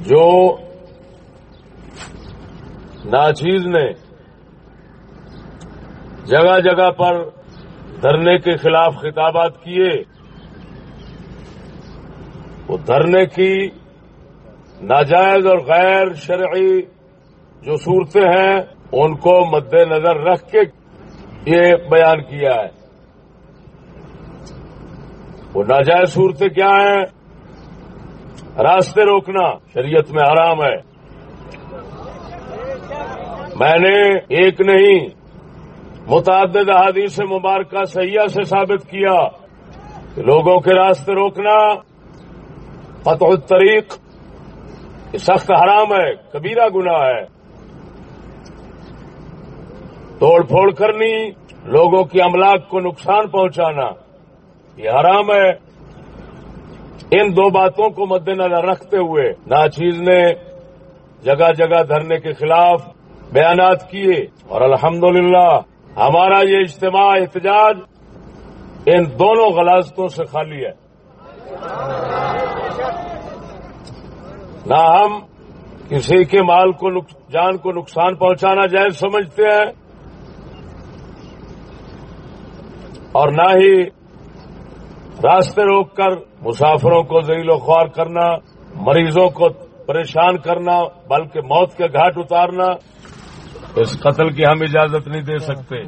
جو ناچیز نے جگہ جگہ پر دھرنے کے خلاف خطابات کیے، وہ دھرنے کی ناجائز اور غیر شرعی جو صورتیں ہیں، ان کو مد نظر رکھ کے یہ بیان کیا ہے۔ وہ ناجائز صورتیں کیا ہیں؟ راستے روکنا شریعت میں حرام ہے۔ میں نے ایک نہیں، متعدد احادیث مبارکہ سیاح سے ثابت کیا کہ لوگوں کے راستے روکنا فتح الطریق سخت حرام ہے، کبیرہ گناہ ہے۔ توڑ پھوڑ کرنی، لوگوں کی املاک کو نقصان پہنچانا، یہ حرام ہے۔ ان دو باتوں کو مد نظر رکھتے ہوئے ناچیز نے جگہ جگہ دھرنے کے خلاف بیانات کیے اور الحمدللہ ہمارا یہ اجتماع احتجاج ان دونوں غلاستوں سے خالی ہے۔ نہ ہم کسی کے مال کو جان کو نقصان پہنچانا جائز سمجھتے ہیں اور نہ ہی راستے روک کر مسافروں کو ذیل و خوار کرنا، مریضوں کو پریشان کرنا، بلکہ موت کے گھاٹ اتارنا، اس قتل کی ہم اجازت نہیں دے سکتے،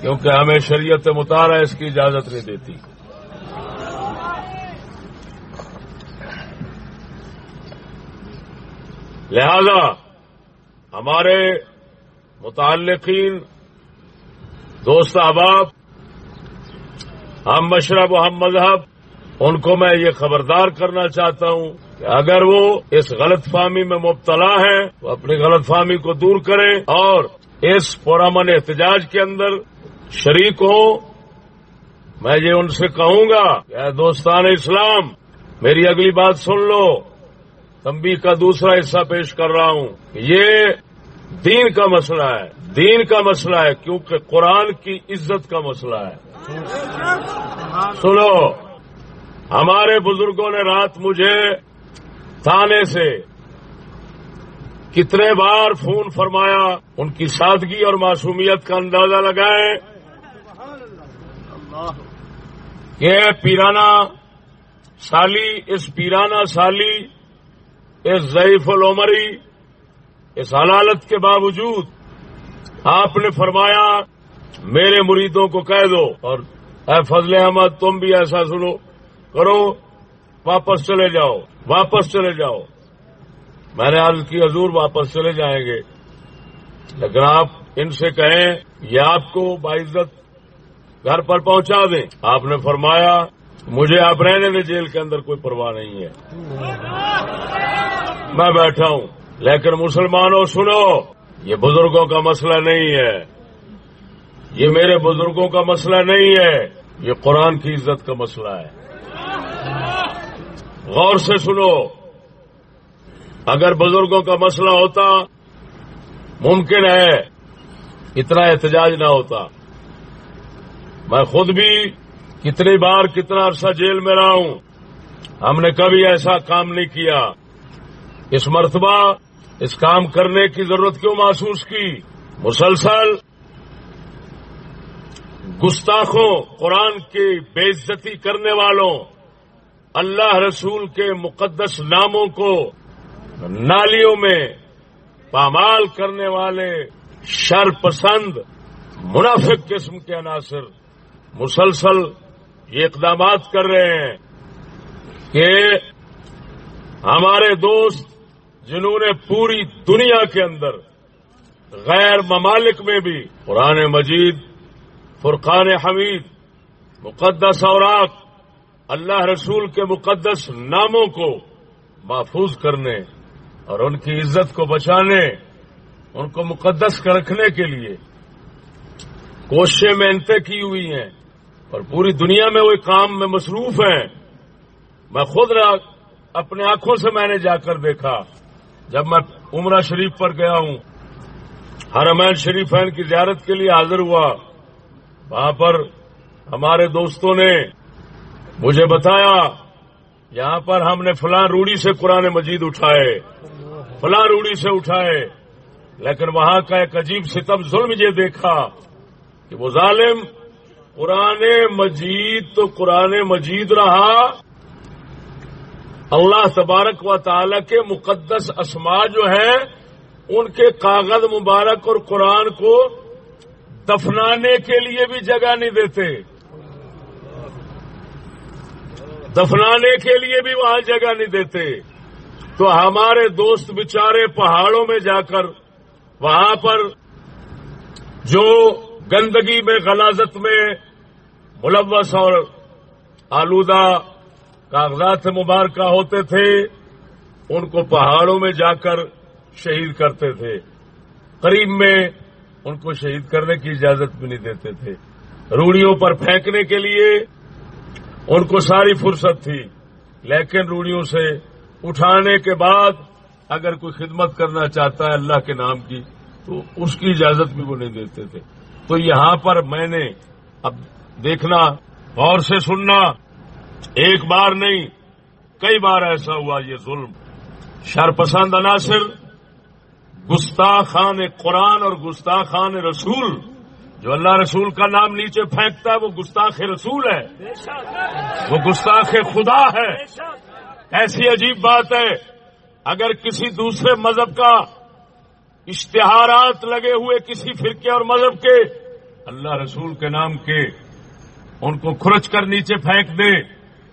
کیونکہ ہمیں شریعت مطالعہ اس کی اجازت نہیں دیتی۔ لہذا ہمارے متعلقین، دوست احباب ہم مشرب و ہم مذہب، ان کو میں یہ خبردار کرنا چاہتا ہوں کہ اگر وہ اس غلط فہمی میں مبتلا ہے تو اپنی غلط فہمی کو دور کریں اور اس پرامن احتجاج کے اندر شریک ہوں۔ میں یہ ان سے کہوں گا کہ دوستان اسلام، میری اگلی بات سن لو۔ تمبی کا دوسرا حصہ پیش کر رہا ہوں یہ دین کا مسئلہ ہے۔ دین کا مسئلہ ہے کیونکہ قرآن کی عزت کا مسئلہ ہے۔ سنو، ہمارے بزرگوں نے رات مجھے تانے سے کتنے بار فون فرمایا، ان کی سادگی اور معصومیت کا اندازہ لگائے کہ پیرانا سالی، اس پیرانا سالی، اس ضعیف العمری، اس حلالت کے باوجود آپ نے فرمایا میرے مریدوں کو کہہ دو اور اے فضل احمد، تم بھی ایسا سنو۔ کرو، واپس چلے جاؤ، واپس چلے جاؤ۔ میں نے عرض کی، حضور واپس چلے جائیں گے۔ لیکن آپ ان سے کہیں، یہ آپ کو باعزت گھر پر پہنچا دیں۔ آپ نے فرمایا، مجھے آپ رہنے دیں، جیل کے اندر کوئی پرواہ نہیں ہے۔ میں بیٹھا ہوں، لیکن مسلمانوں، سنو، یہ بزرگوں کا مسئلہ نہیں ہے۔ یہ میرے بزرگوں کا مسئلہ نہیں ہے، یہ قرآن کی عزت کا مسئلہ ہے۔ غور سے سنو، اگر بزرگوں کا مسئلہ ہوتا، ممکن ہے اتنا احتجاج نہ ہوتا۔ میں خود بھی کتنی بار کتنا عرصہ جیل میں رہا ہوں، ہم نے کبھی ایسا کام نہیں کیا۔ اس مرتبہ اس کام کرنے کی ضرورت کیوں محسوس کی؟ مسلسل گستاخوں، قرآن کی بے عزتی کرنے والوں، اللہ رسول کے مقدس ناموں کو نالیوں میں پامال کرنے والے شر پسند منافق قسم کے عناصر مسلسل یہ اقدامات کر رہے ہیں کہ ہمارے دوست جنہوں نے پوری دنیا کے اندر غیر ممالک میں بھی قرآن مجید فرقان حمید، مقدس اوراق اللہ رسول کے مقدس ناموں کو محفوظ کرنے اور ان کی عزت کو بچانے، ان کو مقدس کر رکھنے کے لیے کوششیں محنتیں کی ہوئی ہیں اور پوری دنیا میں وہ کام میں مصروف ہیں۔ میں خود اپنے آنکھوں سے میں نے جا کر دیکھا، جب میں عمرہ شریف پر گیا ہوں، حرمین شریفین کی زیارت کے لیے حاضر ہوا۔ وہاں پر ہمارے دوستوں نے مجھے بتایا، یہاں پر ہم نے فلاں روڑی سے قرآن مجید اٹھائے، فلاں روڑی سے اٹھائے، لیکن وہاں کا ایک عجیب ستم ظلم یہ دیکھا کہ وہ ظالم قرآن مجید تو قرآن مجید رہا۔ اللہ تبارک و تعالی کے مقدس اسما جو ہیں، ان کے کاغذ مبارک اور قرآن کو دفنانے کے لیے بھی جگہ نہیں دیتے۔ دفنانے کے لیے بھی وہاں جگہ نہیں دیتے۔ تو ہمارے دوست بچارے پہاڑوں میں جا کر وہاں پر جو گندگی میں، غلازت میں ملوث اور آلودہ کاغذات مبارکہ ہوتے تھے، ان کو پہاڑوں میں جا کر شہید کرتے تھے۔ قریب میں ان کو شہید کرنے کی اجازت بھی نہیں دیتے تھے۔ روڑیوں پر پھینکنے کے لیے ان کو ساری فرصت تھی، لیکن روڑیوں سے اٹھانے کے بعد اگر کوئی خدمت کرنا چاہتا ہے اللہ کے نام کی، تو اس کی اجازت بھی وہ نہیں دیتے تھے۔ تو یہاں پر میں نے اب دیکھنا اور سے سننا، ایک بار نہیں، کئی بار ایسا ہوا یہ ظلم۔ شرپسند عناصر گستاخان قرآن اور گستاخان رسول، جو اللہ رسول کا نام نیچے پھینکتا ہے، وہ گستاخ رسول ہے۔ وہ گستاخ خدا ہے۔ ایسی عجیب بات ہے، اگر کسی دوسرے مذہب کا اشتہارات لگے ہوئے کسی فرقے اور مذہب کے، اللہ رسول کے نام کے ان کو کھرچ کر نیچے پھینک دے۔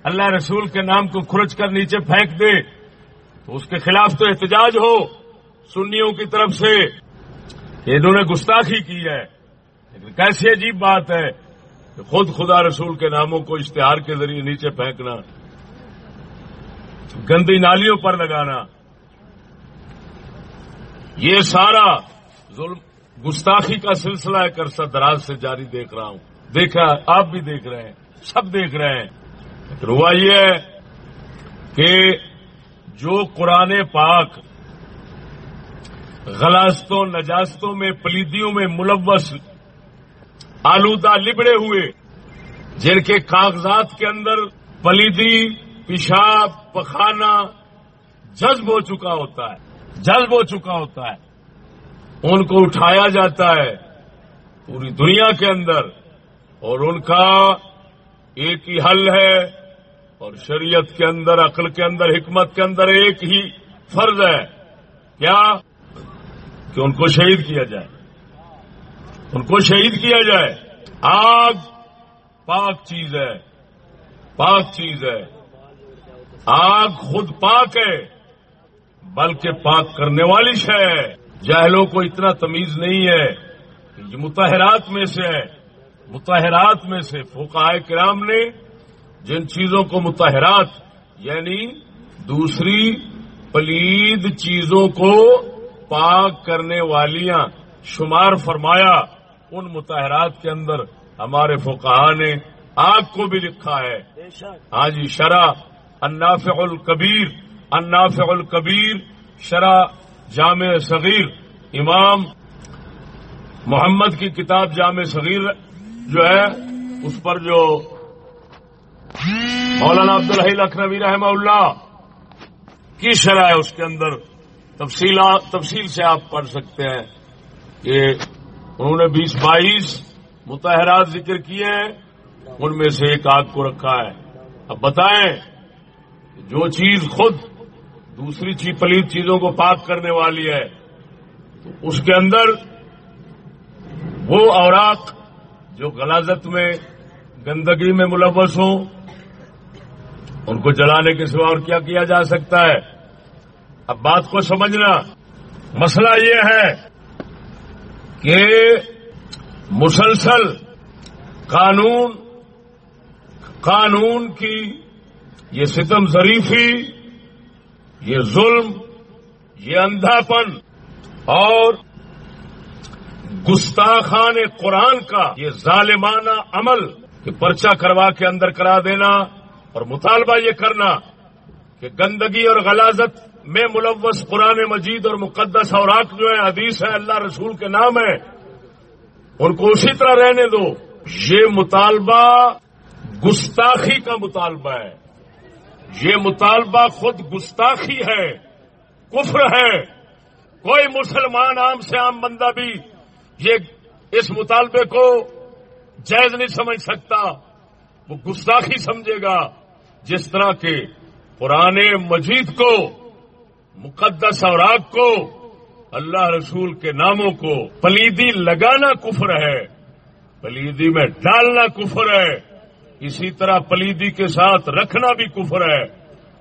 اللہ رسول کے نام کو کھرچ کر نیچے پھینک دے۔ تو اس کے خلاف تو احتجاج ہو۔ سنیوں کی طرف سے انہوں نے گستاخی کی ہے۔ لیکن کیسی عجیب بات ہے کہ خود خدا رسول کے ناموں کو اشتہار کے ذریعے نیچے پھینکنا، گندی نالیوں پر لگانا، یہ سارا ظلم گستاخی کا سلسلہ ایک عرصہ دراز سے جاری دیکھ رہا ہوں۔ دیکھا، آپ بھی دیکھ رہے ہیں، سب دیکھ رہے ہیں۔ لیکن ہوا یہ ہے کہ جو قرآن پاک غلاستوں، نجاستوں میں، پلیدیوں میں ملوث، آلودہ، لبڑے ہوئے، جن کے کاغذات کے اندر پلیدی، پیشاب پخانا جذب ہو چکا ہوتا ہے، جذب ہو چکا ہوتا ہے۔ ان کو اٹھایا جاتا ہے پوری دنیا کے اندر اور ان کا ایک ہی حل ہے اور شریعت کے اندر، عقل کے اندر، حکمت کے اندر ایک ہی فرض ہے۔ کیا؟ کہ ان کو شہید کیا جائے۔ ان کو شہید کیا جائے۔ آگ پاک چیز ہے۔ پاک چیز ہے۔ آگ خود پاک ہے، بلکہ پاک کرنے والی شے ہے۔ جہلوں کو اتنا تمیز نہیں ہے۔ کہ یہ متحرات میں سے ہے۔ متحرات میں سے فوکائے کرام نے جن چیزوں کو متحرات یعنی دوسری پلید چیزوں کو پاک کرنے والیاں شمار فرمایا ان متحرات کے اندر ہمارے فقہ نے آگ کو بھی لکھا ہے۔ ہاں جی شرح النافع القبیر النافع القبیر شرح جامع صغیر۔ امام محمد کی کتاب جامع صغیر جو ہے اس پر جو مولانا عبد الحی لکھنوی رحمہ اللہ کی شرح ہے اس کے اندر تفصیل سے آپ پڑھ سکتے ہیں کہ انہوں نے بیس بائیس متحرات ذکر کیے ہیں، ان میں سے ایک آگ کو رکھا ہے۔ اب بتائیں جو چیز خود دوسری چیز پلیت چیزوں کو پاک کرنے والی ہے، تو اس کے اندر وہ اوراق جو غلازت میں، گندگی میں ملوث ہوں، ان کو جلانے کے سوا اور کیا کیا جا سکتا ہے؟ اب بات کو سمجھنا۔ مسئلہ یہ ہے کہ مسلسل قانون قانون کی یہ ستم ظریفی، یہ ظلم، یہ اندھاپن اور گستاخان قرآن کا یہ ظالمانہ عمل کہ پرچہ کروا کے اندر کرا دینا اور مطالبہ یہ کرنا کہ گندگی اور غلازت میں ملوث قرآن مجید اور مقدس اوراق جو ہے حدیث ہے اللہ رسول کے نام ہے ان کو اسی طرح رہنے دو۔ یہ مطالبہ گستاخی کا مطالبہ ہے۔ یہ مطالبہ خود گستاخی ہے، کفر ہے۔ کوئی مسلمان عام سے عام بندہ بھی یہ اس مطالبے کو جائز نہیں سمجھ سکتا۔ وہ گستاخی سمجھے گا، جس طرح کے پرانے مجید کو مقدس اوراق کو، اللہ رسول کے ناموں کو پلیدی لگانا کفر ہے، پلیدی میں ڈالنا کفر ہے، اسی طرح پلیدی کے ساتھ رکھنا بھی کفر ہے،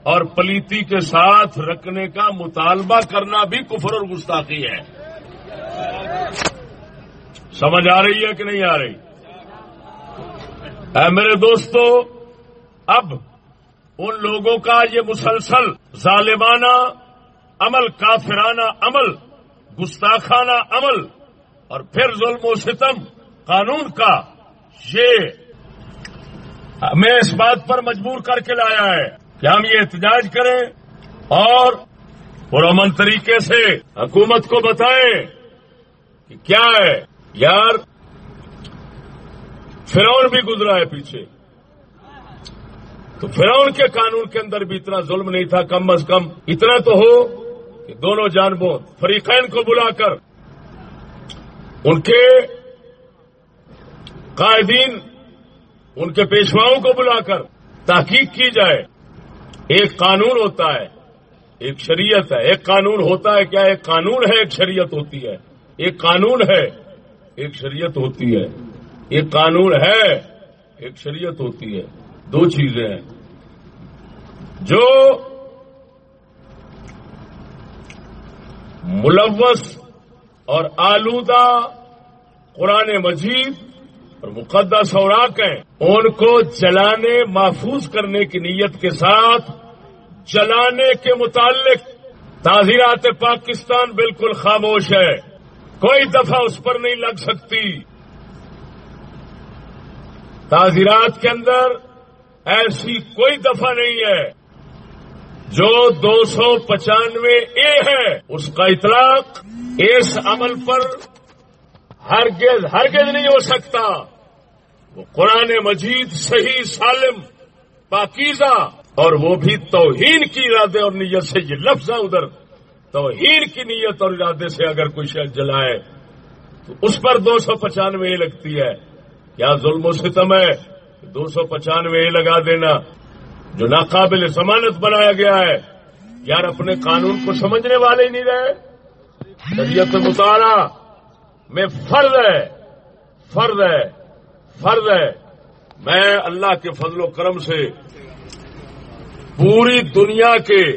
اور پلیتی کے ساتھ رکھنے کا مطالبہ کرنا بھی کفر اور گستاخی ہے۔ سمجھ آ رہی ہے کہ نہیں آ رہی؟ اے میرے دوستو، اب ان لوگوں کا یہ مسلسل ظالمانہ عمل کافرانہ عمل، گستاخانہ عمل، اور پھر ظلم و ستم قانون کا، یہ ہمیں اس بات پر مجبور کر کے لایا ہے کہ ہم یہ احتجاج کریں اور پرامن طریقے سے حکومت کو بتائیں کہ کیا ہے۔ یار، فرعون بھی گزرا ہے پیچھے۔ تو فرعون کے قانون کے اندر بھی اتنا ظلم نہیں تھا، کم از کم اتنا تو ہو۔ کہ دونوں جانبوں فریقین کو بلا کر ان کے قائدین، ان کے پیشواؤں کو بلا کر تحقیق کی جائے۔ ایک قانون ہوتا ہے، ایک شریعت ہے۔ ایک قانون ہوتا ہے کیا؟ ایک قانون ہے، ایک شریعت ہوتی ہے۔ ایک قانون ہے، ایک شریعت ہوتی ہے۔ ایک قانون ہے، ایک شریعت ہوتی ہے۔ دو چیزیں ہیں۔ جو ملوث اور آلودہ قرآن مجید اور مقدس اوراق ہیں۔ ان کو جلانے، محفوظ کرنے کی نیت کے ساتھ جلانے کے متعلق تعزیرات پاکستان بالکل خاموش ہے۔ کوئی دفعہ اس پر نہیں لگ سکتی۔ تعزیرات کے اندر ایسی کوئی دفعہ نہیں ہے۔ جو دو سو پچانوے اے ہے، اس کا اطلاق اس عمل پر ہرگز ہرگز نہیں ہو سکتا۔ وہ قرآن مجید صحیح، سالم، پاکیزہ اور وہ بھی توہین کی ارادے اور نیت سے، یہ لفظ ہے ادھر۔ توہین کی نیت اور ارادے سے اگر کوئی شخص جلائے، تو اس پر دو سو پچانوے لگتی ہے۔ کیا ظلم و ستم ہے؟ دو سو پچانوے لگا دینا۔ جو ناقابل ضمانت بنایا گیا ہے، یار اپنے قانون کو سمجھنے والے ہی نہیں رہے۔ شریعت مطالعہ میں فرض ہے فرض ہے فرض ہے۔ میں اللہ کے فضل و کرم سے پوری دنیا کے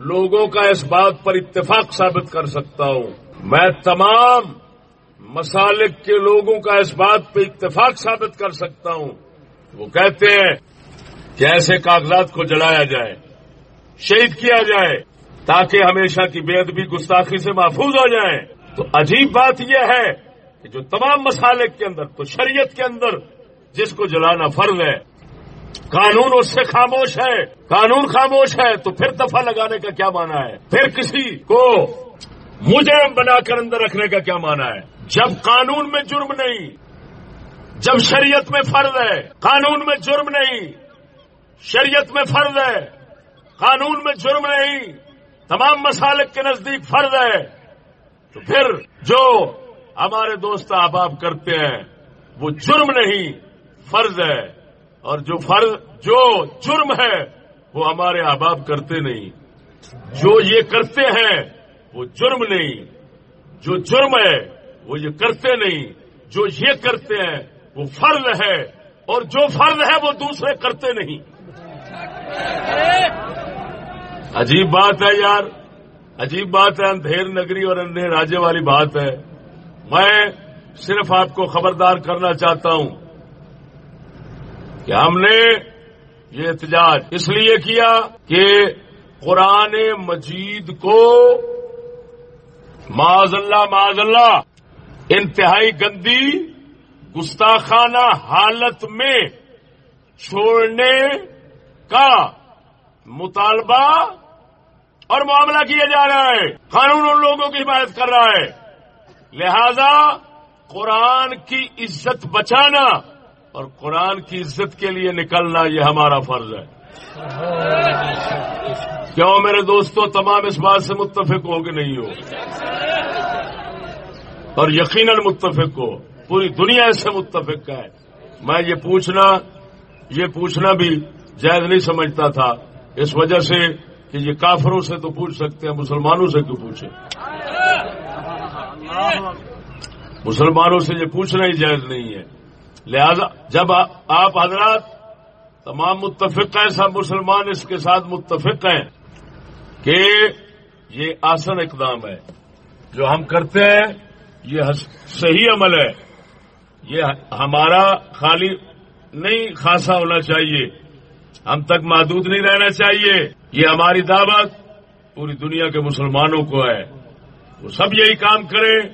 لوگوں کا اس بات پر اتفاق ثابت کر سکتا ہوں۔ میں تمام مسالک کے لوگوں کا اس بات پہ اتفاق ثابت کر سکتا ہوں۔ وہ کہتے ہیں کہ ایسے کاغذات کو جلایا جائے، شہید کیا جائے، تاکہ ہمیشہ کی بے ادبی گستاخی سے محفوظ ہو جائیں تو عجیب بات یہ ہے کہ جو تمام مسالک کے اندر، تو شریعت کے اندر جس کو جلانا فرض ہے، قانون اس سے خاموش ہے۔ قانون خاموش ہے، تو پھر دفعہ لگانے کا کیا مانا ہے؟ پھر کسی کو مجرم بنا کر اندر رکھنے کا کیا مانا ہے؟ جب قانون میں جرم نہیں، جب شریعت میں فرض ہے، قانون میں جرم نہیں شریعت میں فرض ہے، قانون میں جرم نہیں، تمام مسالک کے نزدیک فرض ہے۔ تو پھر جو ہمارے دوست احباب کرتے ہیں، وہ جرم نہیں، فرض ہے۔ اور جو فرض، جو جرم ہے، وہ ہمارے احباب کرتے نہیں۔ جو یہ کرتے ہیں، وہ جرم نہیں۔ جو جرم ہے، وہ یہ کرتے نہیں۔ جو یہ کرتے ہیں، وہ فرض ہے۔ اور جو فرض ہے، وہ دوسرے کرتے نہیں۔ عجیب بات ہے یار، عجیب بات ہے، اندھیر نگری اور اندھیر راجے والی بات ہے۔ میں صرف آپ کو خبردار کرنا چاہتا ہوں کہ ہم نے یہ احتجاج اس لیے کیا کہ قرآن مجید کو معذ اللہ معذ اللہ انتہائی گندی گستاخانہ حالت میں چھوڑنے کا مطالبہ اور معاملہ کیا جا رہا ہے۔ قانون ان لوگوں کی حمایت کر رہا ہے۔ لہذا قرآن کی عزت بچانا اور قرآن کی عزت کے لیے نکلنا یہ ہمارا فرض ہے۔ کیوں میرے دوستوں تمام اس بات سے متفق ہو کہ نہیں ہو؟ اور یقیناً متفق ہو۔ پوری دنیا اس سے متفق ہے۔ میں یہ پوچھنا یہ پوچھنا بھی جائز نہیں سمجھتا تھا۔ اس وجہ سے کہ یہ کافروں سے تو پوچھ سکتے ہیں، مسلمانوں سے کیوں پوچھیں مسلمانوں سے یہ پوچھنا ہی جائز نہیں ہے۔ لہذا جب آپ حضرات تمام متفق ہیں، سب مسلمان اس کے ساتھ متفق ہیں کہ یہ آسن اقدام ہے۔ جو ہم کرتے ہیں، یہ صحیح عمل ہے۔ یہ ہمارا خالی نہیں، خاصا ہونا چاہیے۔ ہم تک محدود نہیں رہنا چاہیے۔ یہ ہماری دعوت پوری دنیا کے مسلمانوں کو ہے۔ وہ سب یہی کام کریں۔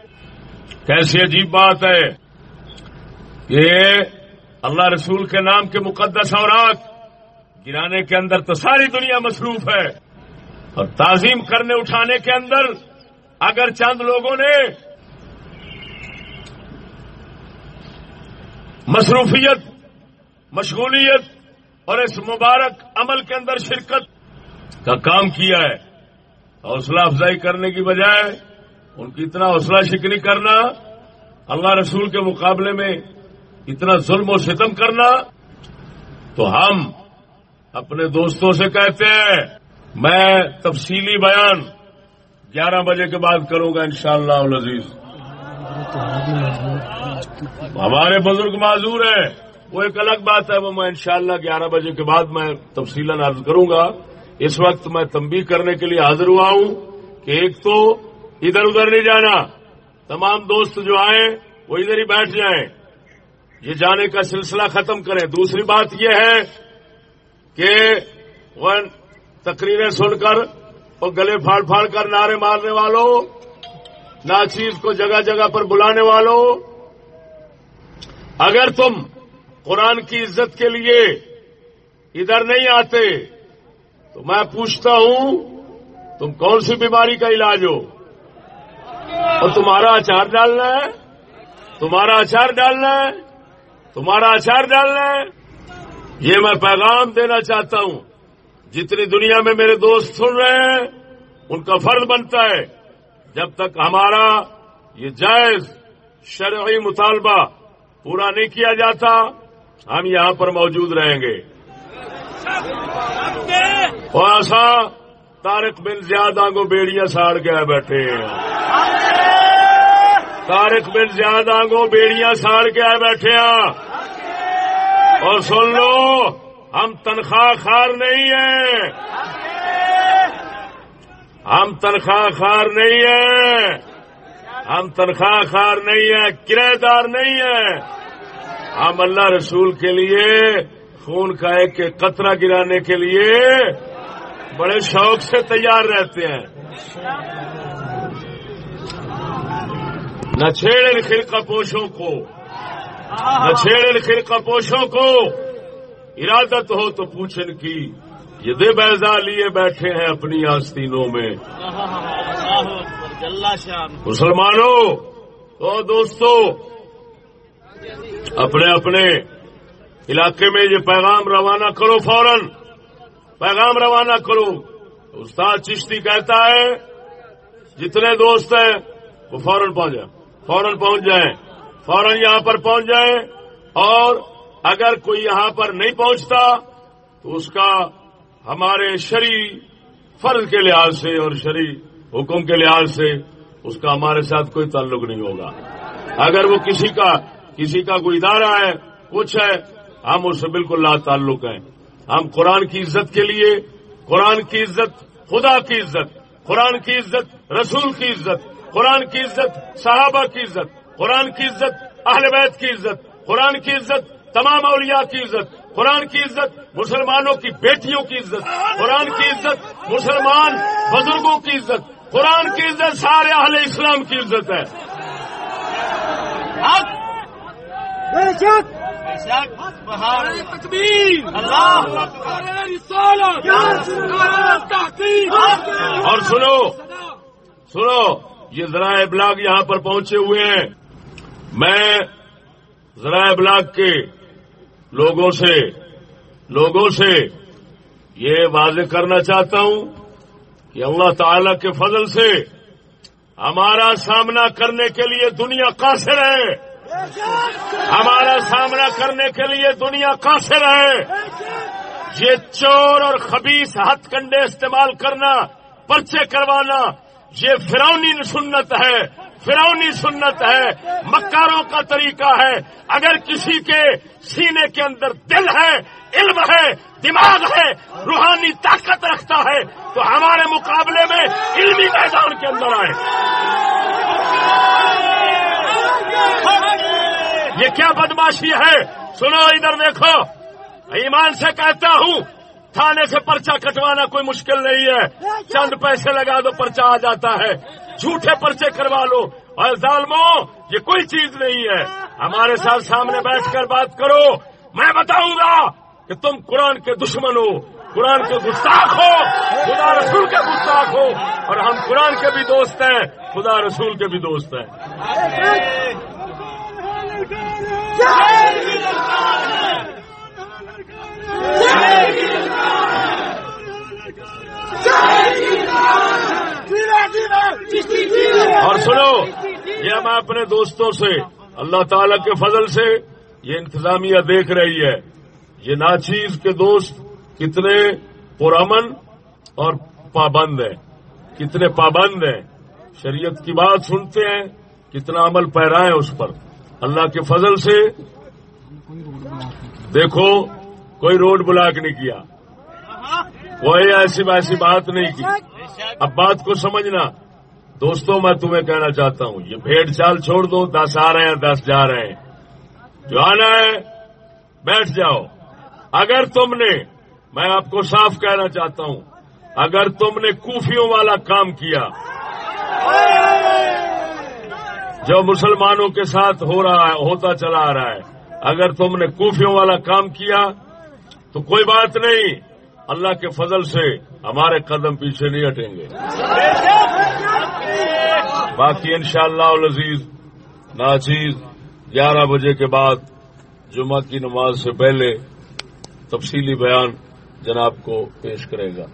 کیسی عجیب بات ہے۔ کہ اللہ رسول کے نام کے مقدس اوراق گرانے کے اندر تو ساری دنیا مصروف ہے۔ اور تعظیم کرنے اٹھانے کے اندر اگر چند لوگوں نے مصروفیت، مشغولیت اور اس مبارک عمل کے اندر شرکت کا کام کیا ہے، حوصلہ افزائی کرنے کی بجائے ان کی اتنا حوصلہ شکنی کرنا، اللہ رسول کے مقابلے میں اتنا ظلم و ستم کرنا، تو ہم اپنے دوستوں سے کہتے ہیں، میں تفصیلی بیان گیارہ بجے کے بعد کروں گا انشاءاللہ شاء اللہ ہمارے بزرگ معذور ہیں۔ وہ ایک الگ بات ہے، وہ میں انشاءاللہ گیارہ بجے کے بعد میں تفصیل عرض کروں گا۔ اس وقت میں تنبیہ کرنے کے لیے حاضر ہوا ہوں کہ ایک تو ادھر ادھر نہیں جانا، تمام دوست جو آئیں، وہ ادھر ہی بیٹھ جائیں۔ یہ جانے کا سلسلہ ختم کریں۔ دوسری بات یہ ہے کہ وہ تقریریں سن کر اور گلے پھاڑ پھاڑ کر نعرے مارنے والوں، ناچیز کو جگہ جگہ پر بلانے والوں، اگر تم قرآن کی عزت کے لیے ادھر نہیں آتے تو میں پوچھتا ہوں، تم کون سی بیماری کا علاج ہو؟ اور تمہارا اچار ڈالنا ہے؟ تمہارا اچار ڈالنا ہے؟ تمہارا اچار ڈالنا ہے؟ یہ میں پیغام دینا چاہتا ہوں۔ جتنی دنیا میں میرے دوست سن رہے ہیں، ان کا فرض بنتا ہے، جب تک ہمارا یہ جائز شرعی مطالبہ پورا نہیں کیا جاتا ہم یہاں پر موجود رہیں گے۔ اور ایسا تارک بن زیادہ کو بیڑیاں ساڑ کے بیٹھے ہیں۔ تارک بن زیادہ کو بیڑیاں ساڑ کے آئے بیٹھے ہیں۔ اور سن لو، ہم تنخواہ خار نہیں ہیں۔ ہم تنخواہ خار نہیں ہیں۔ ہم تنخواہ خار نہیں ہیں، کرایہ دار نہیں ہیں۔ ہم اللہ رسول کے لیے خون کا ایک قطرہ گرانے کے لیے بڑے شوق سے تیار رہتے ہیں۔ نہ چھیڑ خرقہ پوشوں کو۔ نہ چھیڑ خرقہ پوشوں کو۔ ارادت ہو تو پوچھن کی۔ یہ دے بیزا لیے بیٹھے ہیں اپنی آستینوں میں۔ مسلمانوں تو دوستو اپنے اپنے علاقے میں یہ پیغام روانہ کرو فوراً، پیغام روانہ کرو۔ استاد چشتی کہتا ہے، جتنے دوست ہیں، وہ فوراً پہنچ جائیں، فوراً پہنچ جائیں، فوراً یہاں پر پہنچ جائیں۔ اور اگر کوئی یہاں پر نہیں پہنچتا، تو اس کا ہمارے شری فرض کے لحاظ سے اور شری حکم کے لحاظ سے اس کا ہمارے ساتھ کوئی تعلق نہیں ہوگا۔ اگر وہ کسی کا کسی کا کوئی ادارہ ہے کچھ ہے ہم اس سے بالکل لا تعلق ہیں ہم قرآن کی عزت کے لیے قرآن کی عزت خدا کی عزت قرآن کی عزت رسول کی عزت قرآن کی عزت صحابہ کی عزت قرآن کی عزت اہل بیت کی عزت قرآن کی عزت تمام اولیاء کی عزت قرآن کی عزت مسلمانوں کی بیٹیوں کی عزت قرآن کی عزت مسلمان بزرگوں کی عزت قرآن کی عزت سارے اہل اسلام کی عزت ہے اور سنو! سنو! یہ ذرائع ابلاغ یہاں پر پہنچے ہوئے ہیں۔ میں ذرائع ابلاغ کے لوگوں سے لوگوں سے یہ واضح کرنا چاہتا ہوں کہ اللہ تعالی کے فضل سے ہمارا سامنا کرنے کے لیے دنیا قاصر ہے۔ ہمارا سامنا کرنے کے لیے دنیا قاصر ہے۔ یہ چور اور خبیص ہتھ کنڈے استعمال کرنا، پرچے کروانا، یہ فرونی سنت ہے۔ فرونی سنت ہے۔ مکاروں کا طریقہ ہے۔ اگر کسی کے سینے کے اندر دل ہے، علم ہے، دماغ ہے، روحانی طاقت رکھتا ہے، تو ہمارے مقابلے میں علمی میدان کے اندر آئے۔ یہ کیا بدماشی ہے؟ سنو ادھر دیکھو۔ ایمان سے کہتا ہوں، تھانے سے پرچہ کٹوانا کوئی مشکل نہیں ہے۔ چند پیسے لگا دو، پرچہ آ جاتا ہے۔ جھوٹے پرچے کروا لو۔ اور ظالمو یہ کوئی چیز نہیں ہے۔ ہمارے ساتھ سامنے بیٹھ کر بات کرو۔ میں بتاؤں گا کہ تم قرآن کے دشمن ہو۔ قرآن کے گستاخ ہو۔ خدا رسول کے گستاخ ہو۔ اور ہم قرآن کے بھی دوست ہیں۔ خدا رسول کے بھی دوست ہیں۔ اور سنو، یہ میں اپنے دوستوں سے، اللہ تعالی کے فضل سے یہ انتظامیہ دیکھ رہی ہے۔ یہ ناچیز کے دوست کتنے پرامن اور پابند ہیں۔ کتنے پابند ہیں۔ شریعت کی بات سنتے ہیں، کتنا عمل پیرا ہے اس پر۔ اللہ کے فضل سے دیکھو، کوئی روڈ بلاک نہیں کیا۔ کوئی ایسی ویسی بات نہیں کی۔ اب بات کو سمجھنا۔ دوستوں میں تمہیں کہنا چاہتا ہوں، یہ بھیڑ چال چھوڑ دو، دس آ رہے ہیں، دس جا رہے ہیں۔ جو آنا ہے، بیٹھ جاؤ۔ اگر تم نے، میں آپ کو صاف کہنا چاہتا ہوں، اگر تم نے کوفیوں والا کام کیا۔ جو مسلمانوں کے ساتھ ہو رہا ہے، ہوتا چلا آ رہا ہے۔ اگر تم نے کوفیوں والا کام کیا، تو کوئی بات نہیں۔ اللہ کے فضل سے ہمارے قدم پیچھے نہیں ہٹیں گے۔ باقی انشاءاللہ شاء اللہ عزیز ناچیز، گیارہ بجے کے بعد جمعہ کی نماز سے پہلے تفصیلی بیان جناب کو پیش کرے گا